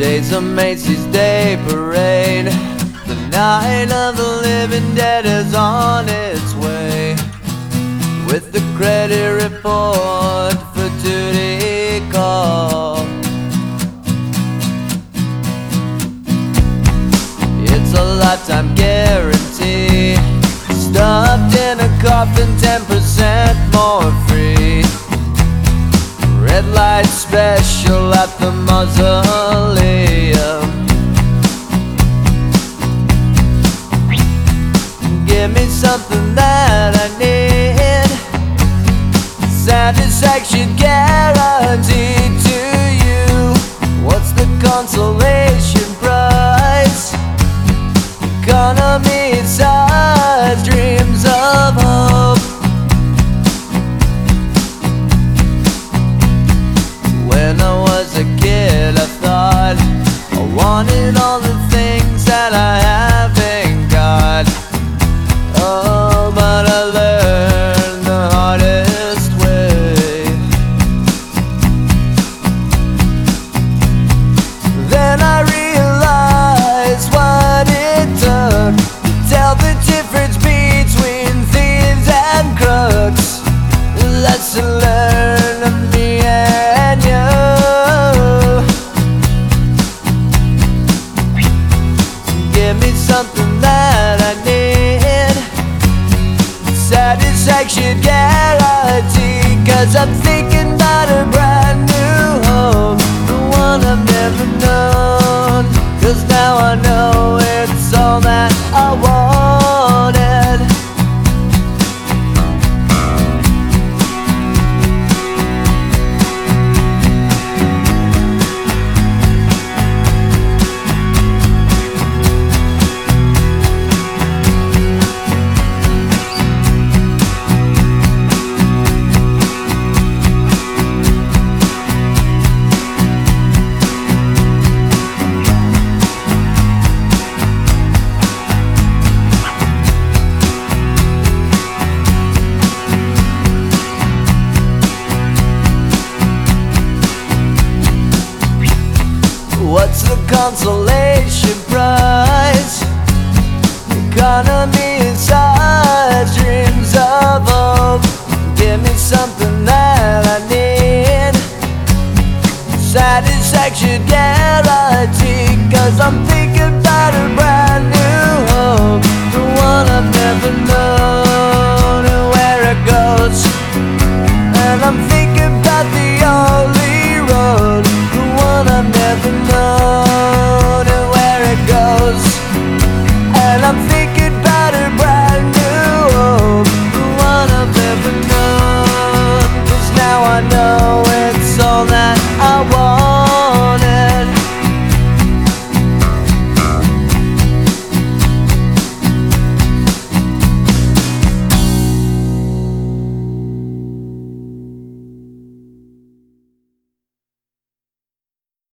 Today's a Macy's Day Parade. The night of the living dead is on its way. With the credit report for duty call. It's a lifetime guarantee. Stuffed in a coffin, 10% more free. Red light special at the mausoleum. Give me something that I need. Satisfaction guaranteed to you. What's the consolation price? Economy size Guarantee. Cause I'm thinking about a brand new home. The one I've never known. Cause now I know it's all that I wanted. What's the consolation prize? Economy size, dreams of hope. Give me something that I need. Satisfaction guarantee. Cause I'm thinking about a brand new home. and I'm thinking about her breath.